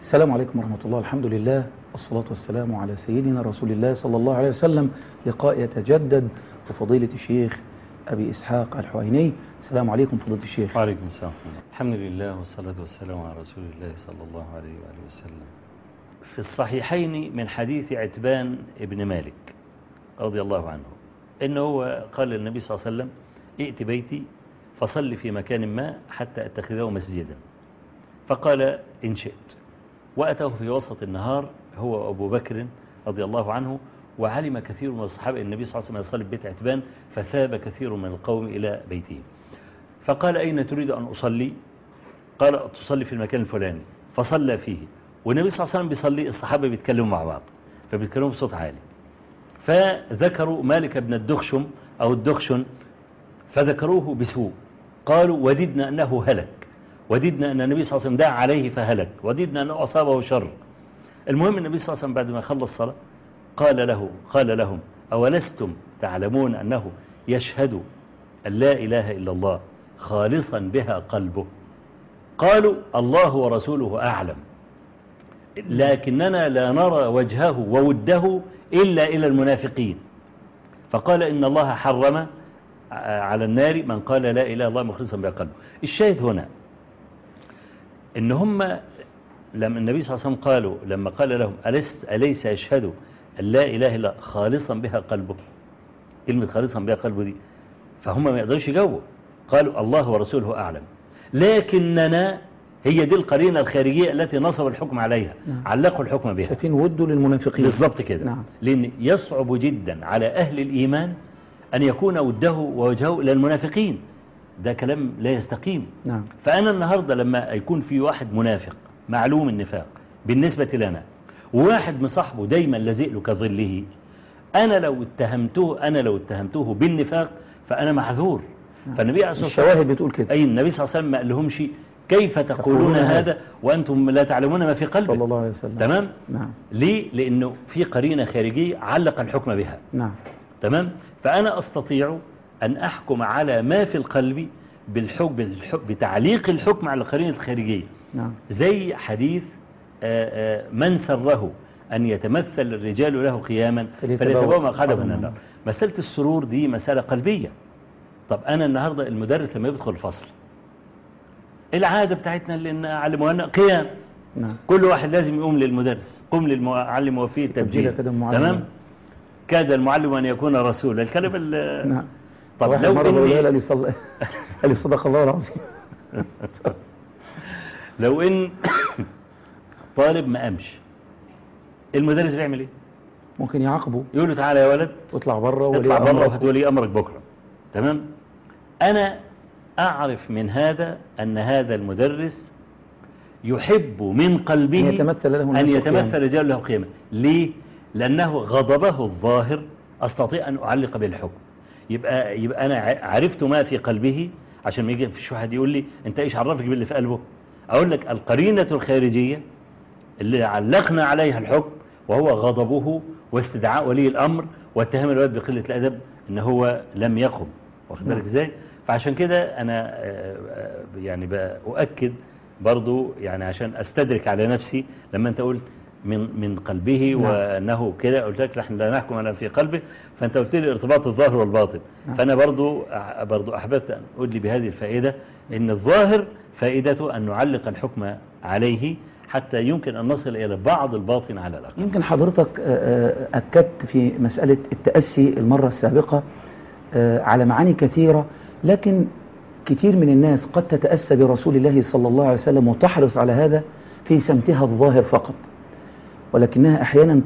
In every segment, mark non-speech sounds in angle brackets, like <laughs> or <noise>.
السلام عليكم ورحمة الله. الحمد لله. والصلاة والسلام على سيدنا رسول الله صلى الله عليه وسلم. لقاء يتجدد وفضيلة الشيخ أبي إسحاق الحويني. السلام عليكم فضيلة الشيخ. وعليكم السلام. الحمد لله والصلاة والسلام على رسول الله صلى الله عليه وآله وسلم. في الصحيحين من حديث عتبان ابن مالك رضي الله عنه إنه هو قال للنبي صلى الله عليه وسلم ائت بيتي فصل في مكان ما حتى أتخذه مسجدا. فقال إن شئت. وأتاه في وسط النهار هو أبو بكر رضي الله عنه وعلم كثير من الصحابة النبي صلى الله عليه وسلم يصلي عتبان فثاب كثير من القوم إلى بيته. فقال أين تريد أن أصلي؟ قال تصلي في المكان الفلاني. فصلى فيه. والنبي صلى الله عليه وسلم بيصلي الصحابة بيتكلموا مع بعض فبيتكلموا بصوت عالي. فذكروا مالك بن الدخشم أو الدخشن فذكروه بسوء. قالوا وددنا أنه هلك. وددنا أن النبي صلى الله عليه وسلم دعا عليه فهلك وددنا أنه أصابه شر. المهم النبي صلى الله عليه وسلم بعد ما خلص الصلاة قال له قال لهم أولستم تعلمون أنه يشهد أن لا إله إلا الله خالصا بها قلبه؟ قالوا الله ورسوله أعلم. لكننا لا نرى وجهه ووده إلا إلى المنافقين. فقال إن الله حرم على النار من قال لا إله الله مخلصا بها قلبه. الشاهد هنا إن هم لما النبي صلى الله عليه وسلم قالوا لما قال لهم أليس, أليس يشهد أن لا إله إلا خالصا بها قلبه؟ كلمة خالصا بها قلبه دي فهم ما يقدرش يجاوبوا. قالوا الله ورسوله أعلم. لكننا هي دي القرينة الخارجية التي نصب الحكم عليها نعم. علقوا الحكم بها. شايفين وده للمنافقين. بالضبط كده. نعم. لأن يصعب جدا على أهل الإيمان أن يكون وده ووجهه إلى المنافقين. ده كلام لا يستقيم. نعم. فأنا النهاردة لما يكون في واحد منافق معلوم النفاق بالنسبة لنا وواحد مصاحبه دايما لازق له كظله أنا لو اتهمته أنا لو اتهمته بالنفاق فأنا معذور. فالنبي عليه الصلاة والسلام الشواهد بتقول كده. أي النبي صلى الله عليه وسلم ما قالهمش كيف تقولون. هذا وأنتم لا تعلمون ما في قلبك. صلى الله عليه وسلم. تمام؟ نعم. ليه؟ لأنه في قرينة خارجية علق الحكم بها. نعم. تمام؟ فأنا أستطيع أن أحكم على ما في القلب بالحكم بتعليق الحكم على القرينة الخارجية. نعم. زي حديث آه، آه، من سره أن يتمثل الرجال له قياما فليتبوأ مقعده من النار. مسألة السرور دي مسألة قلبية. طب أنا النهاردة المدرس لما يدخل الفصل العادة بتاعتنا اللي نعلموها قيام. نعم. كل واحد لازم يقوم للمدرس. قم للمعلم وفيه تبجيل التبجيل. تمام؟ كاد المعلم أن يكون رسولا. الكلام ال- نعم. طب واحد لو مرة إني لها لي صل... قال لي صدق الله العظيم. <laughs> لو إن طالب ما قامش المدرس بيعمل إيه؟ ممكن يعاقبه. يقول له تعالى يا ولد واطلع بره اطلع بره أمرك. وهات ولي أمرك بكرة. تمام؟ أنا أعرف من هذا أن هذا المدرس يحب من قلبه أن يتمثل له أن الناس يتمثل قياما. رجال له قيمة. ليه؟ لأنه غضبه الظاهر أستطيع أن أعلق به الحكم يبقى يبقى أنا ع- عرفت ما في قلبه عشان ما يجي فيش واحد يقول لي أنت إيش عرفك باللي في قلبه؟ أقول لك القرينة الخارجية اللي علقنا عليها الحكم وهو غضبه واستدعاء ولي الأمر واتهام الولد بقلة الأدب إن هو لم يقم. واخد بالك نعم. إزاي؟ فعشان كده أنا آه، آه، يعني بأؤكد برضو يعني عشان أستدرك على نفسي لما أنت قلت من من قلبه نعم. وأنه كده. قلت لك نحن لا نحكم على في قلبه فأنت قلت لي ارتباط الظاهر والباطن. نعم. فأنا برضو برضو أحببت أن أدلي بهذه الفائدة إن الظاهر فائدته أن نعلق الحكم عليه حتى يمكن أن نصل إلى بعض الباطن على الأقل. يمكن حضرتك آه، آه، أكدت في مسألة التأسي المرة السابقة آه، على معاني كثيرة لكن كثير من الناس قد تتأسى برسول الله صلى الله عليه وسلم وتحرص على هذا في سمتها الظاهر فقط. ولكنها أحيانا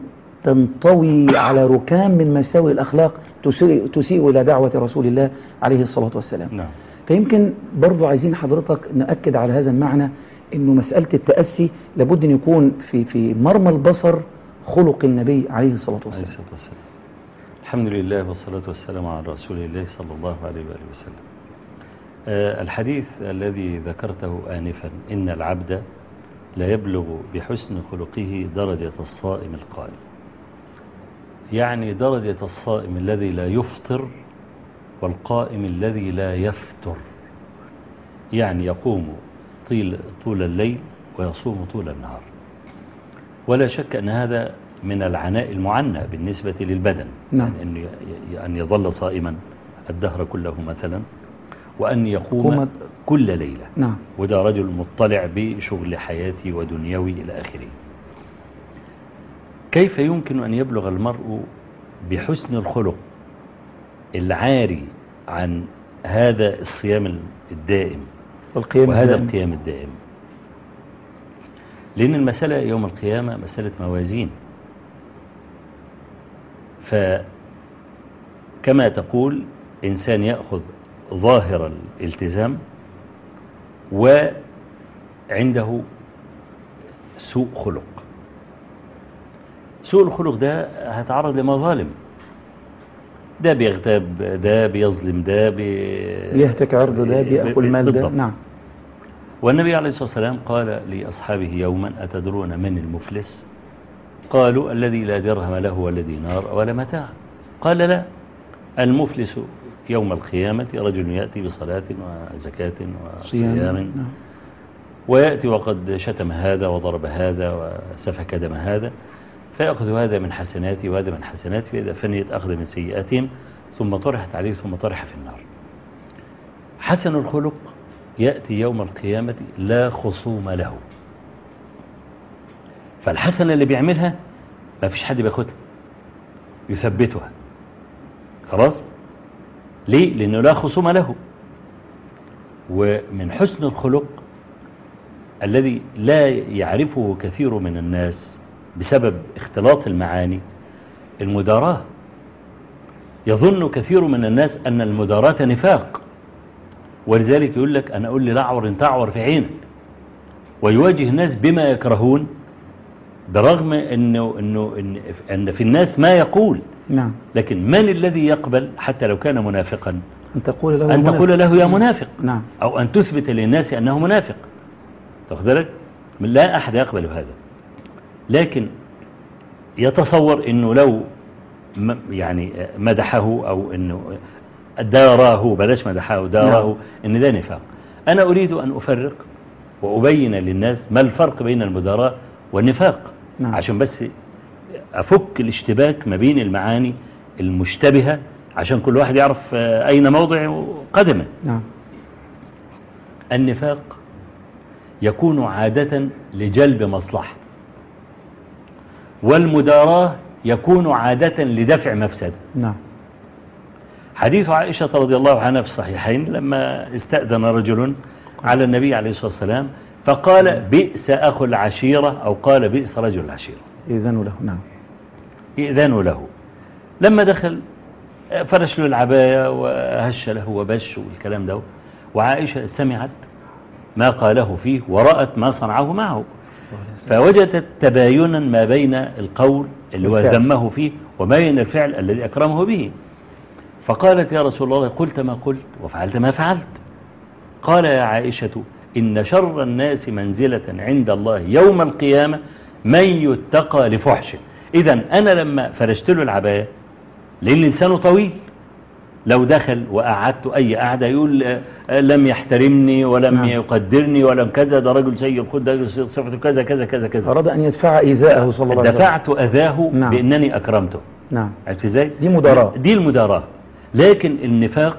تنطوي على ركام من مساوئ الأخلاق تسيء, تسيء إلى دعوة رسول الله عليه الصلاة والسلام. نعم. فيمكن برضو عايزين حضرتك نأكد على هذا المعنى إنه مسألة التأسي لابد أن يكون في في مرمى البصر خلق النبي عليه الصلاة عليه والسلام الصلاة والسلام. الحمد لله والصلاة والسلام على رسول الله صلى الله عليه وآله وسلم. آه، الحديث الذي ذكرته آنفا إن العبد لا يبلغ بحسن خلقه درجة الصائم القائم. يعني درجة الصائم الذي لا يفطر والقائم الذي لا يفتر يعني يقوم طيل طول الليل ويصوم طول النهار. ولا شك أن هذا من العناء المعنى بالنسبة للبدن. نعم. يعني أن يظل صائما الدهر كله مثلا. وأن يقوم قوم- كل ليلة. نعم. وده رجل مطلع بشغل حياتي ودنيوي إلى آخره. كيف يمكن أن يبلغ المرء بحسن الخلق العاري عن هذا الصيام الدائم والقيام وهذا الدائم. القيام الدائم؟ لأن المسألة يوم القيامة مسألة موازين. فكما تقول إنسان يأخذ ظاهر الالتزام وعنده سوء خلق. سوء الخلق ده هتعرض لمظالم ده بيغتاب ده بيظلم ده بي... بيهتك عرض ده بيأكل مال ده بالضبط. نعم. والنبي عليه الصلاة والسلام قال لأصحابه يوما أتدرون من المفلس؟ قالوا الذي لا درهم له ولا دينار ولا متاع. قال لا المفلس يوم القيامة رجل يأتي بصلاة وزكاة صيام. وصيام. نعم. ويأتي وقد شتم هذا وضرب هذا وسفك دم هذا فيأخذ هذا من حسناتي وهذا من حسناتي فإذا فنيت أخذ من سيئاتهم ثم طرحت عليه ثم طرح في النار. حسن الخلق يأتي يوم القيامة لا خصوم له. فالحسنة اللي بيعملها ما فيش حد بياخدها يثبتها. خلاص؟ ليه؟ لأنه لا خصوم له. ومن حسن الخلق الذي لا يعرفه كثير من الناس بسبب اختلاط المعاني المداراة. يظن كثير من الناس أن المداراة نفاق. ولذلك يقول لك أنا أقول لي لعور تعور في عينك ويواجه الناس بما يكرهون برغم أنه, إنه إن, أن في الناس ما يقول. نعم. لكن من الذي يقبل حتى لو كان منافقا؟ أن تقول له أن. تقول له يا منافق. نعم. أو أن تثبت للناس أنه منافق. تاخد بالك؟ لا أحد يقبل هذا. لكن يتصور أنه لو يعني مدحه أو أنه داراه بلاش مدحه داراه نعم. أن ده نفاق. أنا أريد أن أفرق وأبين للناس ما الفرق بين المداراة والنفاق. نعم. عشان بس أفك الاشتباك ما بين المعاني المشتبهة عشان كل واحد يعرف آه، أين موضع قدمه. نعم. النفاق يكون عادة لجلب مصلحة والمداراة يكون عادة لدفع مفسدة. نعم. حديث عائشة رضي الله عنها في الصحيحين لما استأذن رجل على النبي عليه الصلاة والسلام فقال بئس أخو العشيرة أو قال بئس رجل العشيرة إذن له نعم. إئذان له. لما دخل فرش له العباية وهش له وبش والكلام ده وعائشة سمعت ما قاله فيه ورأت ما صنعه معه. فوجدت تباينا ما بين القول اللي هو. ذمه فيه وما بين الفعل الذي أكرمه به. فقالت يا رسول الله قلت ما قلت وفعلت ما فعلت. قال يا عائشة إن شر الناس منزلة عند الله يوم القيامة من يتقى لفحشه. إذا أنا لما فرشت له العباية لأن لسانه طويل. لو دخل وقعدت أي قعدة يقول آه، لم يحترمني ولم نعم. يقدرني ولم كذا ده رجل سيء الخلق ده صفته كذا كذا كذا كذا. أراد أن يدفع إيذاءه صلى الله عليه وسلم. دفعت أذاه نعم. بأنني أكرمته. نعم. عرفت إزاي؟ دي مداراة. دي المداراة. لكن النفاق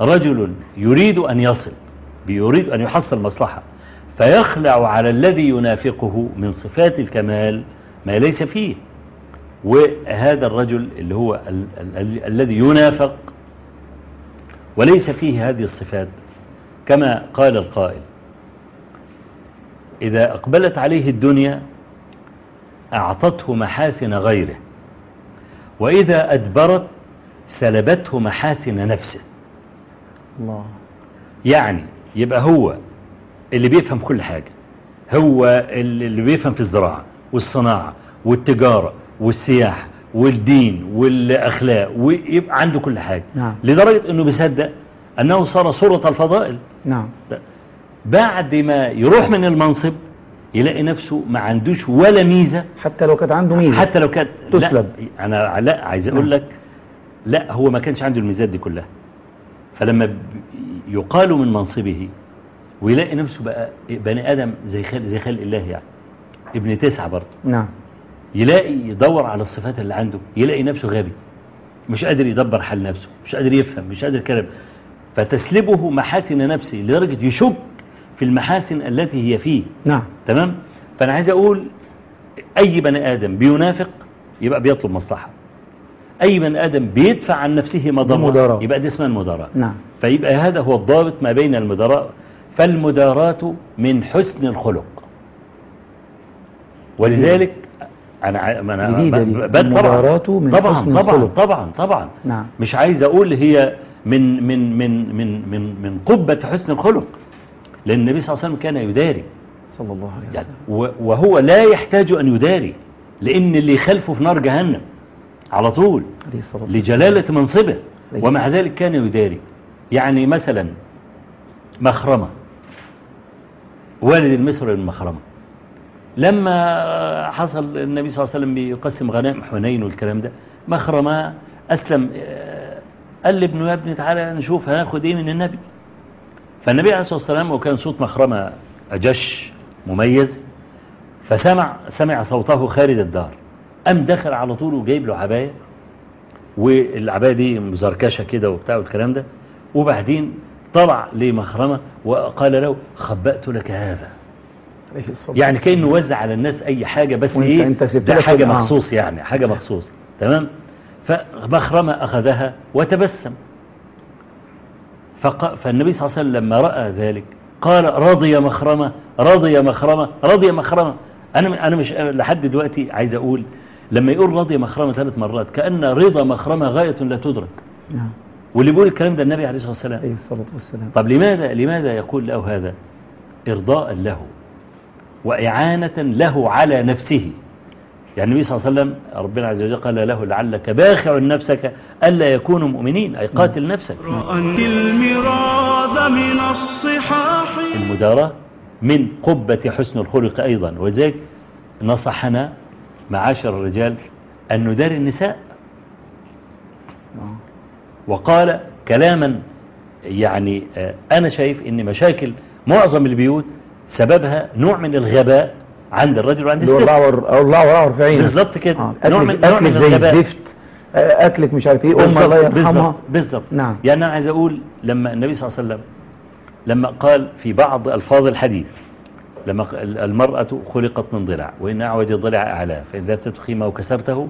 رجل يريد أن يصل بيريد أن يحصل مصلحة. فيخلع على الذي ينافقه من صفات الكمال ما ليس فيه. وهذا الرجل اللي هو ال ال ال الذي ينافق وليس فيه هذه الصفات كما قال القائل إذا أقبلت عليه الدنيا أعطته محاسن غيره وإذا أدبرت سلبته محاسن نفسه. الله. يعني يبقى هو اللي بيفهم في كل حاجة. هو اللي بيفهم في الزراعة والصناعة والتجارة والسياحة والدين والأخلاق ويبقى عنده كل حاجة. نعم. لدرجة أنه بيصدق أنه صار صورة الفضائل. نعم. بعد ما يروح من المنصب يلاقي نفسه ما عندوش ولا ميزة. حتى لو كانت عنده ميزة. حتى لو كانت تسلب. لا أنا لا عايز أقول نعم. لك لا هو ما كانش عنده الميزات دي كلها. فلما يقال من منصبه ويلاقي نفسه بقى بني آدم زي خل زي خلق الله يعني. ابن تسعة برضه. نعم. يلاقي يدور على الصفات اللي عنده يلاقي نفسه غبي. مش قادر يدبر حال نفسه مش قادر يفهم مش قادر كلام فتسلبه محاسن نفسه لدرجة يشك في المحاسن التي هي فيه. نعم. تمام؟ فأنا عايز أقول أي بني آدم بينافق يبقى بيطلب مصلحة. أي بني آدم بيدفع عن نفسه مضرة. يبقى دي اسمها المداراة نعم. فيبقى هذا هو الضابط ما بين المدراء فالمداراة من حسن الخلق. ولذلك ب- طبعا المداراة من طبعا حسن طبعا الخلق. طبعا طبعا نعم. مش عايز أقول هي من من من من من من قبة حسن الخلق لأن النبي صلى الله عليه وسلم كان يداري. صلى الله عليه يعني وسلم. و- وهو لا يحتاج أن يداري لأن اللي يخالفه في نار جهنم على طول. لجلالة منصبه. ومع ذلك كان يداري. يعني مثلا مخرمة. والد المصر بن مخرمة لما حصل النبي صلى الله عليه وسلم بيقسم غنائم حنين والكلام ده مخرمة أسلم آه، قال لابنه يا ابني تعالى نشوف هناخد إيه من النبي؟ فالنبي عليه الصلاة والسلام وكان صوت مخرمة أجش مميز فسمع سمع صوته خارج الدار. قام دخل على طول وجايب له عباية والعباية دي مزركشة كده وبتاع والكلام ده. وبعدين طلع لمخرمة وقال له خبأت لك هذا. يعني. كأنه وزع على الناس أي حاجة بس إيه؟ انت ده حاجة. مخصوص يعني حاجة مخصوص. تمام؟ فمخرمة أخذها وتبسم. فق... فالنبي صلى الله عليه وسلم لما رأى ذلك قال رضي مخرمة رضي مخرمة رضي مخرمة. أنا أنا مش لحد دلوقتي عايز أقول لما يقول رضي مخرمة ثلاث مرات كأن رضا مخرمة غاية لا تدرك. نعم. واللي بيقول الكلام ده النبي عليه الصلاة والسلام. عليه الصلاة والسلام. طب لماذا لماذا يقول له هذا؟ إرضاء له وإعانة له على نفسه. يعني النبي صلى الله عليه وسلم ربنا عز وجل قال له لعلك باخع نفسك ألا يكونوا مؤمنين أي قاتل نفسك. رأت المراد من الصحاح. المداراة من قبة حسن الخلق أيضا. ولذلك نصحنا معاشر الرجال أن نداري النساء. وقال كلاما يعني آه، أنا شايف أن مشاكل معظم البيوت سببها نوع من الغباء عند الرجل وعند الست. الله الله وراه في بالظبط كده. آه. نوع من نوع من زي الغباء. الزفت. آه، أكلك مش عارف أم بالظبط الله يرحمها. بالظبط نعم. يعني أنا عايز أقول لما النبي صلى الله عليه وسلم لما قال في بعض ألفاظ الحديث لما المرأة خلقت من ضلع وإن أعوج الضلع أعلاه فإن ذهبت تخيمة وكسرته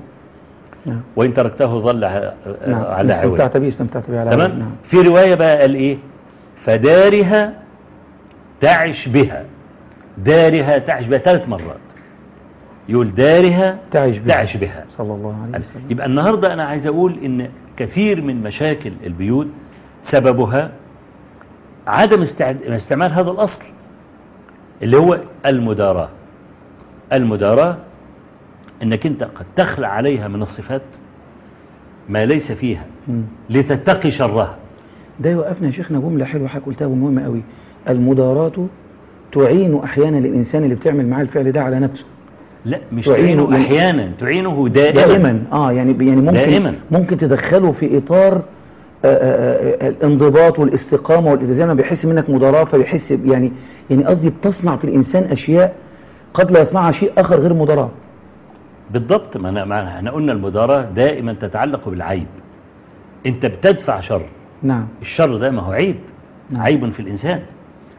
نعم. وإن تركته ظل ع- نعم. على استمتعت به استمتعت به على. تمام؟ نعم. في رواية بقى قال إيه؟ فدارها تعش بها. دارها تعش بها ثلاث مرات. يقول دارها تعش به تعش بها. صلى الله عليه وسلم. يبقى النهاردة أنا عايز أقول إن كثير من مشاكل البيوت سببها عدم استعد... استعمال هذا الأصل اللي هو المداراة. المداراة إنك أنت قد تخلع عليها من الصفات ما ليس فيها. لتتقي شرها. ده يوقفنا يا شيخنا جملة حلوة حضرتك قلتها ومهمة قوي. المداراة تعين أحيانا الإنسان اللي بتعمل معاه الفعل ده على نفسه. لا مش تعينه تعينه من- أحيانا تعينه دائما, دائما. آه يعني يعني ممكن دائما. ممكن تدخله في إطار آه، آه، آه، الانضباط والاستقامة والالتزام بيحس منك مداراة فبيحس يعني يعني قصدي بتصنع في الإنسان أشياء قد لا يصنعها شيء آخر غير مداراة. بالضبط ما إحنا قلنا المداراة دائما تتعلق بالعيب. أنت بتدفع شر. نعم. الشر ده ما هو عيب. نعم. عيب في الإنسان.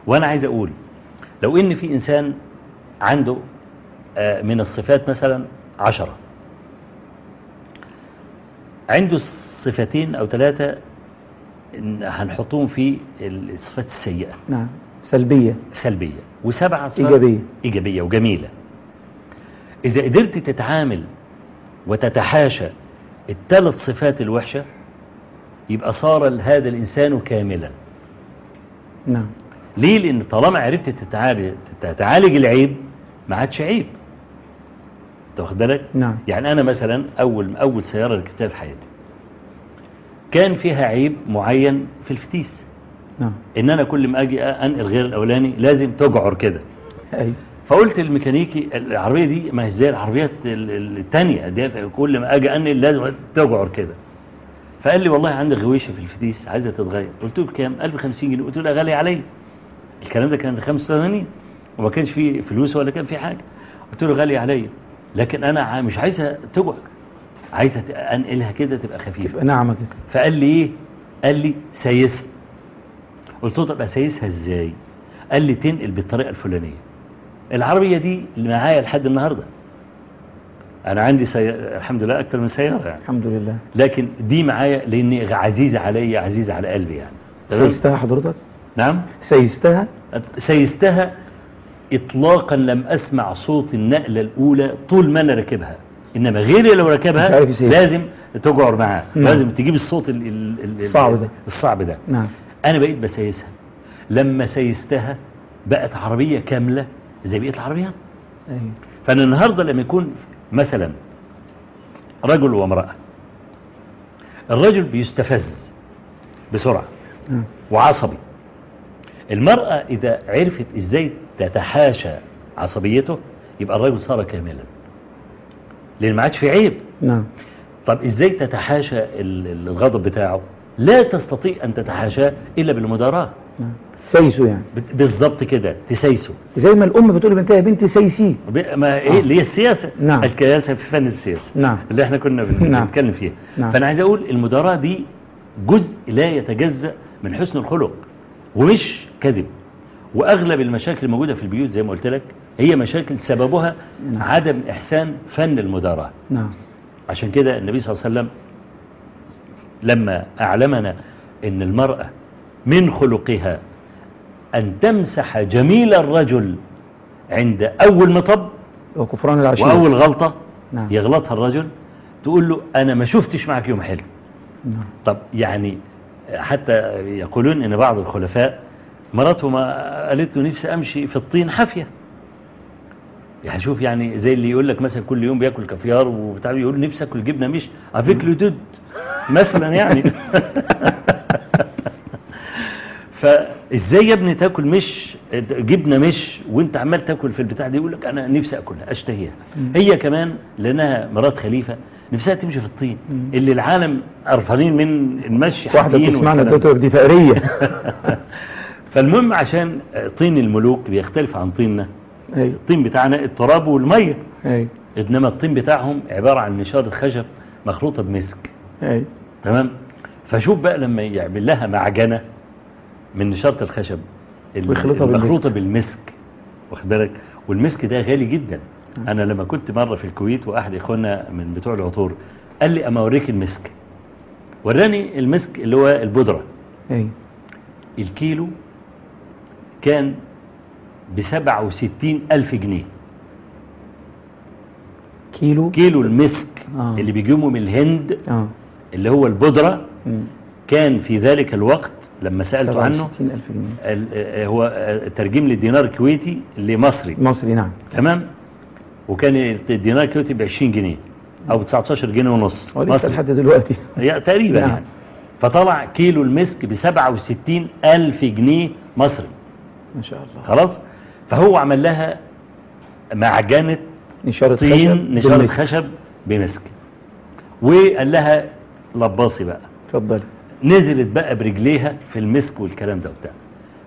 وأنا عايز أقول لو إن في إنسان عنده آه، من الصفات مثلا عشرة. عنده صفتين أو ثلاثة هنحطهم في الصفات السيئة. نعم. سلبية. سلبية. وسبعة صفات إيجابية. إيجابية وجميلة. إذا قدرت تتعامل وتتحاشى الثلاث صفات الوحشة يبقى صار هذا الإنسان كاملا. نعم. ليه؟ لأن طالما عرفت تتعالج, تتعالج العيب ما عادش عيب. أنت واخد بالك؟ نعم. يعني أنا مثلا أول أول سيارة ركبتها في حياتي كان فيها عيب معين في الفتيس. نعم. إن أنا كل ما أجي أنقل غير الأولاني لازم تجعر كده. أيوة فقلت للميكانيكي العربية دي ما هي زي العربيات ال- ال- التانية دي كل ما أجي أنقل لازم تجعر كده. فقال لي والله عندي غويشة في الفتيس عايزة تتغير. قلت له بكام؟ قال ب 50 جنيه. قلت له غالي عليا. الكلام ده كان 85 وما كانش فيه فلوس ولا كان فيه حاجة. قلت له غالي عليا. لكن أنا ع- مش عايزها تجع عايزها ت- أنقلها كده تبقى خفيفة. تبقى ناعمة كده. فقال لي إيه؟ قال لي سيسها قلت له طب اسيسها إزاي؟ قال لي تنقل بالطريقة الفلانية. العربية دي اللي معايا لحد النهارده. أنا عندي سي... الحمد لله أكتر من سيارة يعني. الحمد لله. لكن دي معايا لأن عزيزه عليا عزيزه على قلبي يعني. سيستها حضرتك؟ نعم. سيستها؟ سيستها اطلاقا لم أسمع صوت النقلة الأولى طول ما أنا راكبها. إنما غيري لو ركبها. لازم تجعر معاه نعم. لازم تجيب الصوت ال ال ال الصعب ده. الصعب ده. نعم. أنا بقيت بسيسها. لما سيستها بقت عربية كاملة زي بقيه العربيات أيوة. فأنا النهارده لما يكون مثلا رجل وامرأة الرجل بيستفز بسرعة نعم. وعصبي. المرأة إذا عرفت إزاي تتحاشى عصبيته يبقى الرجل صار كاملا. لأن ما عادش في عيب. نعم. طب إزاي تتحاشى ال- الغضب بتاعه؟ لا تستطيع أن تتحاشاه إلا بالمداراة. نعم. سيسو يعني. بالظبط كده تسيسه زي ما الأم بتقول لبنتها يا بنتي سيسي. ب- ما إيه اللي هي السياسة. نعم. الكياسة في فن السياسة. نعم. اللي إحنا كنا نعم. بنتكلم فيها. نعم. فأنا عايز أقول المداراة دي جزء لا يتجزأ من حسن الخلق ومش كذب. وأغلب المشاكل الموجودة في البيوت زي ما قلت لك هي مشاكل سببها نعم. عدم إحسان فن المداراة. نعم. عشان كده النبي صلى الله عليه وسلم لما أعلمنا إن المرأة من خلقها أن تمسح جميل الرجل عند أول مطب وكفران العشيرة وأول غلطة نعم. يغلطها الرجل تقول له أنا ما شفتش معك يوم حلو. نعم. طب يعني حتى يقولون إن بعض الخلفاء مراته ما قالت له نفسي أمشي في الطين حافية. يعني شوف يعني زي اللي يقول لك مثلا كل يوم بياكل كافيار وبتاع يقول نفسي اكل جبنه مش فيه دود مثلا يعني. <laughs> فإزاي يا ابني تاكل مش جبنة مش وانت عمال تاكل في البتاع دي؟ يقول لك أنا نفسي أكلها أشتهيها. هي كمان لأنها مرات خليفة نفسها تمشي في الطين. اللي العالم قرفانين من المشي حافيين بتسمعنا لك دي فقرية فالمهم عشان طين الملوك بيختلف عن طيننا الطين بتاعنا التراب والمية. أيوة إنما الطين بتاعهم عبارة عن نشاره خشب مخلوطه بمسك. أيوة تمام؟ فشوف بقى لما يعمل لها معجنة. من نشاره الخشب. ال- ويخلطها المخلوطة بالمسك. واخد بالك؟ والمسك ده غالي جدا. أنا لما كنت مرة في الكويت وأحد اخونا من بتوع العطور قال لي أما أوريك المسك. وراني المسك اللي هو البودرة. أيوة الكيلو كان بسبعة وستين ألف جنيه. كيلو؟ كيلو المسك آه. اللي بيجيبه من الهند آه. اللي هو البودرة. مم. كان في ذلك الوقت لما سألته عنه 67000 جنيه. آه، هو آه، ترجم لي الدينار الكويتي لمصري. مصري نعم. تمام؟ وكان الدينار الكويتي ب 20 جنيه أو ب 19 جنيه ونص. هو لسه مصري. لحد دلوقتي. <laughs> تقريبا نعم. يعني. فطلع كيلو المسك ب 67 ألف جنيه مصري. ما شاء الله. خلاص؟ فهو عمل لها معجنة نشارة طين خشب نشارة. خشب بمسك. وقال لها لباصي بقى. اتفضلي. نزلت بقى برجليها في المسك والكلام ده وبتاع.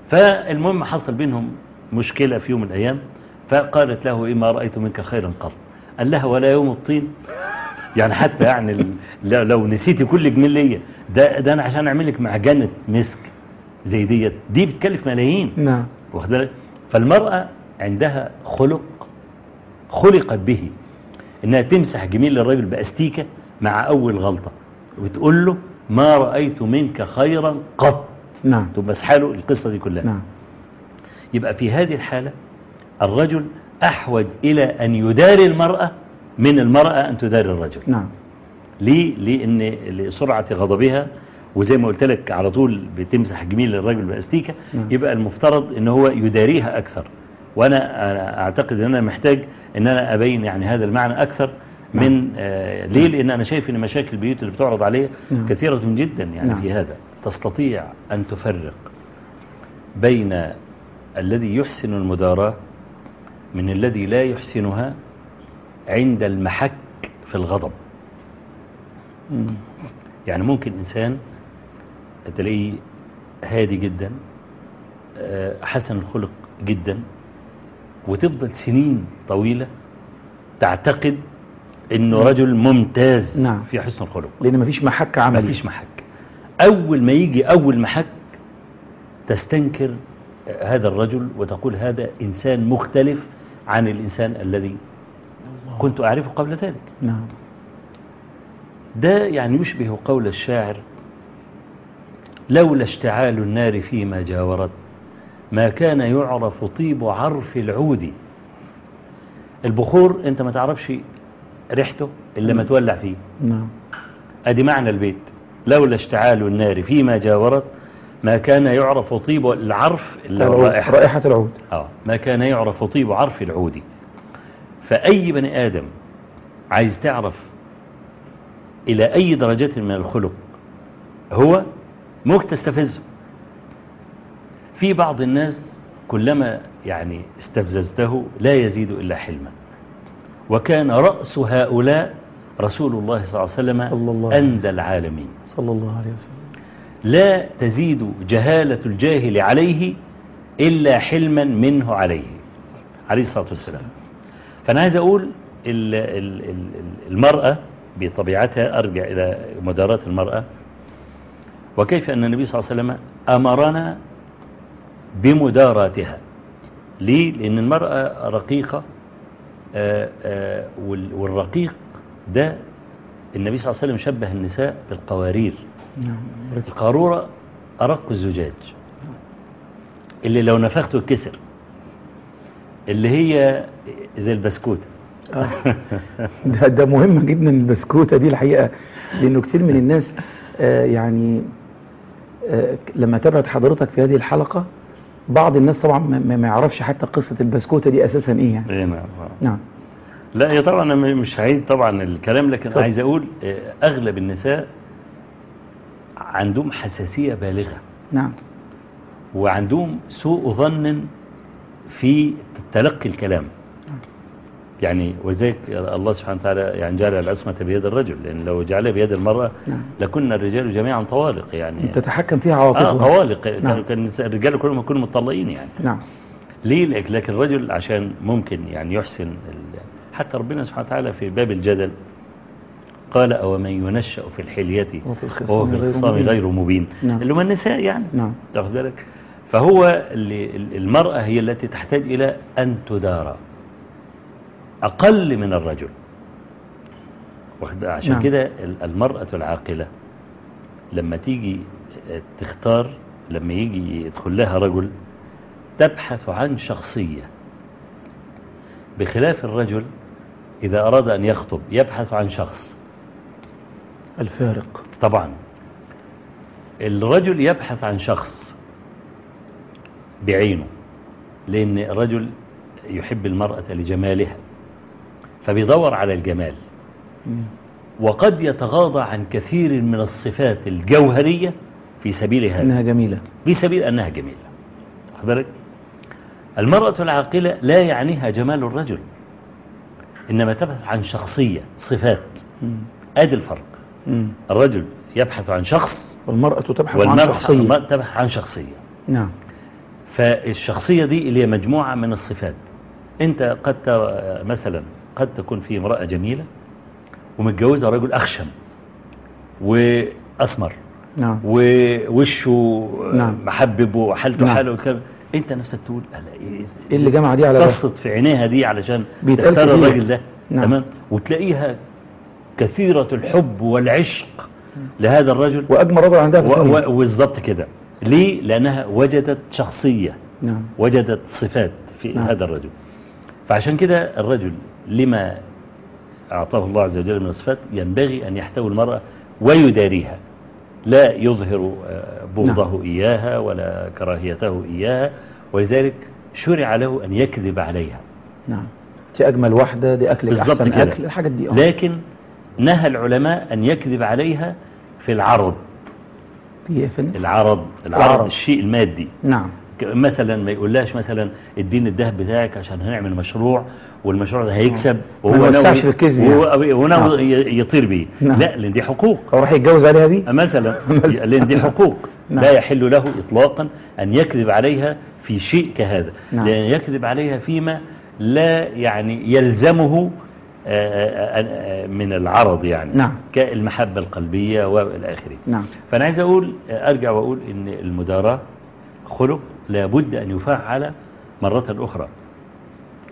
فالمهم حصل بينهم مشكلة في يوم من الأيام فقالت له إيه ما رأيت منك خيرا قط. قال لها ولا يوم الطين. يعني حتى يعني لو- نسيتي كل جميل ليا. ده ده أنا عشان أعمل لك معجنة مسك زي ديت. دي بتكلف ملايين. نعم. واخد بالك؟ فالمرأة عندها خلق خلقت به إنها تمسح جميل الرجل بأستيكة مع أول غلطة وتقول له ما رأيت منك خيرا قط. نعم. تبقى مسحاله القصة دي كلها. نعم. يبقى في هذه الحالة الرجل أحوج إلى أن يداري المرأة من المرأة أن تداري الرجل. نعم. ليه؟ لأن لسرعة غضبها وزي ما قلت لك على طول بتمسح جميل الرجل بأستيكة نعم. يبقى المفترض إن هو يداريها أكثر. وأنا أنا أعتقد أن أنا محتاج أن أنا أبين يعني هذا المعنى أكثر من آه ليه؟ لأن أنا شايف أن مشاكل البيوت اللي بتعرض عليها نعم. كثيرة جدا يعني نعم. في هذا تستطيع أن تفرق بين الذي يحسن المداراة من الذي لا يحسنها عند المحك في الغضب. يعني ممكن إنسان تلاقيه هادي جدا آه، حسن الخلق جدا وتفضل سنين طويلة تعتقد إنه رجل ممتاز نعم. في حسن الخلق. لأن مفيش محك عملي. فيش محك. أول ما يجي أول محك تستنكر هذا الرجل وتقول هذا إنسان مختلف عن الإنسان الذي كنت أعرفه قبل ذلك. نعم. ده يعني يشبه قول الشاعر لولا اشتعال النار فيما جاورت ما كان يعرف طيب عرف العود. البخور أنت ما تعرفش ريحته الا ما تولع فيه. نعم. أدي معنى البيت. لولا اشتعال النار فيما جاورت ما كان يعرف طيب العرف اللي. الرائحة رائحة. العود. آه ما كان يعرف طيب عرف العود. فأي بني آدم عايز تعرف إلى أي درجة من الخلق هو ممكن تستفزه. في بعض الناس كلما يعني استفززته لا يزيد إلا حلما. وكان رأس هؤلاء رسول الله صلى الله عليه وسلم صلى الله عليه أندى العالمين. صلى الله عليه وسلم. لا تزيد جهالة الجاهل عليه إلا حلما منه عليه عليه الصلاة والسلام. فأنا عايز أقول ال- ال- ال- المرأة بطبيعتها أرجع إلى مداراة المرأة. وكيف أن النبي صلى الله عليه وسلم أمرنا بمداراتها؟ ليه؟ لأن المرأة رقيقة والرقيق ده النبي صلى الله عليه وسلم شبه النساء بالقوارير. نعم. القارورة أرق الزجاج. اللي لو نفخته اتكسر اللي هي زي البسكوت آه. ده ده مهمة جدا البسكوتة دي الحقيقة لأنه كتير من الناس آه، يعني آه، لما تابعت حضرتك في هذه الحلقة بعض الناس طبعا ما يعرفش حتى قصة البسكوتة دي أساسا إيه يعني. إيه نعم نعم. لا هي طبعا أنا مش هعيد طبعا الكلام لكن اتفضل. عايز أقول آه، أغلب النساء عندهم حساسية بالغة. نعم. وعندهم سوء ظن في تلقي الكلام. يعني وذلك الله سبحانه وتعالى يعني جعل العصمة بيد الرجل لأن لو جعلها بيد المرأة نعم. لكنا الرجال جميعا طوالق يعني. تتحكم فيها عواطفها طوالق. كانوا نعم. كان الرجال كلهم يكونوا مطلقين يعني. نعم. ليه؟ لك- لكن الرجل عشان ممكن يعني يحسن حتى ربنا سبحانه وتعالى في باب الجدل قال أو من ينشأ في الحلية وهو في الخصام. غير مبين. نعم. اللي هم النساء يعني. نعم. تاخد بالك؟ فهو اللي ال- المرأة هي التي تحتاج إلى أن تدارى. أقل من الرجل؟ عشان نعم. كده ال- المرأة العاقلة لما تيجي تختار لما يجي يدخل لها رجل تبحث عن شخصية. بخلاف الرجل إذا أراد أن يخطب يبحث عن شخص. الفارق. طبعا. الرجل يبحث عن شخص بعينه لأن الرجل يحب المرأة لجمالها. فبيدور على الجمال. وقد يتغاضى عن كثير من الصفات الجوهرية في سبيل هذا. إنها جميلة. في سبيل أنها جميلة. بالك؟ المرأة العاقلة لا يعنيها جمال الرجل. إنما تبحث عن شخصية صفات. أدي الفرق. الرجل يبحث عن شخص والمرأة تبحث عن والمرأة شخصية. تبحث عن شخصية. نعم. فالشخصية دي اللي هي مجموعة من الصفات. أنت قد ترى مثلا قد تكون في امرأة جميلة ومتجوزة رجل أخشم وأسمر نعم. ووشه نعم. محبب وحالته نعم. حالة والكلام أنت نفسك تقول ألا إيه إيه اللي جمع دي على قصت في عينيها دي علشان تختار. الراجل ده؟ نعم. تمام؟ وتلاقيها كثيرة الحب والعشق لهذا الرجل وأجمل رجل عندها في بالظبط كده. ليه؟ لأنها وجدت شخصية. نعم. وجدت صفات في نعم. هذا الرجل. فعشان كده الرجل لما أعطاه الله عز وجل من الصفات ينبغي أن يحتوي المرأة ويداريها لا يظهر آه، بغضه إياها ولا كراهيته إياها ولذلك شرع له أن يكذب عليها نعم دي أجمل واحدة دي أكلك أحسن كده. أكل الحاجات دي آه. لكن نهى العلماء أن يكذب عليها في العرض في إيه فندم؟ العرض العرض العرض. الشيء المادي نعم مثلا ما يقولهاش مثلا اديني الذهب بتاعك عشان هنعمل مشروع والمشروع ده هيكسب يوسعش في الكذب وهو وناوي ي- يطير بيه. نعم. لا لأن دي حقوق. هو راح يتجوز عليها دي؟ <laughs> مثلا. لأن دي حقوق. نعم. لا يحل له اطلاقا أن يكذب عليها في شيء كهذا. نعم. لأن يكذب عليها فيما لا يعني يلزمه آه، آه، من العرض يعني. نعم. كالمحبة القلبية والى آخره. نعم. فأنا عايز أقول أرجع وأقول إن المداراة خلق لابد أن يفعل مرة أخرى.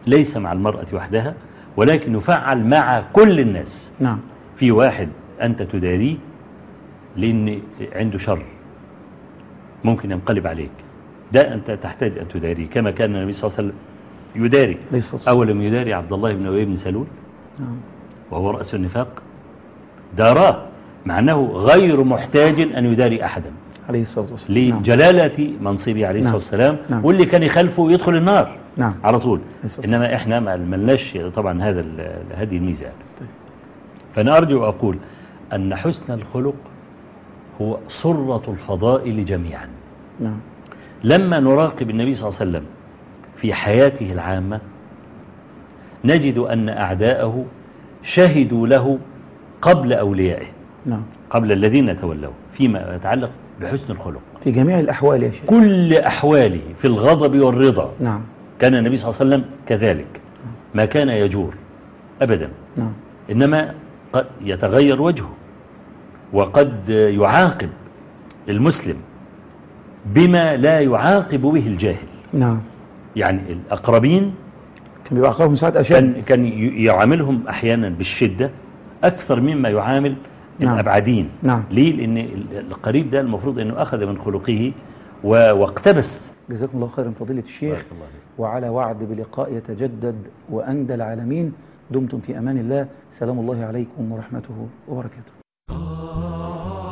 ليس مع المرأة وحدها ولكن يفعل مع كل الناس. نعم. في واحد أنت تداريه لأن عنده شر ممكن ينقلب عليك. ده أنت تحتاج أن تداريه كما كان النبي صلى الله عليه وسلم يداري. والسلام. أولم يداري عبد الله بن أبي بن سلول؟ نعم. وهو رأس النفاق؟ داراه مع أنه غير محتاج أن يداري أحدا. عليه الصلاة والسلام نعم. لجلالة منصبه عليه الصلاة نعم. والسلام نعم. واللي كان يخالفه يدخل النار نعم على طول إنما إحنا ما ملناش طبعا هذا هذه الميزة. طيب. فأنا أرجو وأقول أن حسن الخلق هو صرة الفضائل جميعا نعم لما نراقب النبي صلى الله عليه وسلم في حياته العامة نجد أن أعداءه شهدوا له قبل أوليائه نعم قبل الذين تولوا فيما يتعلق بحسن الخلق. في جميع الأحوال يا شيخ. كل أحواله في الغضب والرضا. نعم. كان النبي صلى الله عليه وسلم كذلك. ما كان يجور أبدا. نعم. إنما قد يتغير وجهه وقد يعاقب المسلم بما لا يعاقب به الجاهل. نعم. يعني الأقربين كان بيبقى عقابهم ساعات أشد. كان, كان يعاملهم أحيانا بالشدة أكثر مما يعامل نعم. الأبعدين نعم. ليه؟ لأن ال- القريب ده المفروض أنه أخذ من خلقه و- واقتبس جزاكم الله خيرا فضيلة الشيخ الله. وعلى وعد بلقاء يتجدد وأندى العالمين دمتم في أمان الله سلام الله عليكم ورحمته وبركاته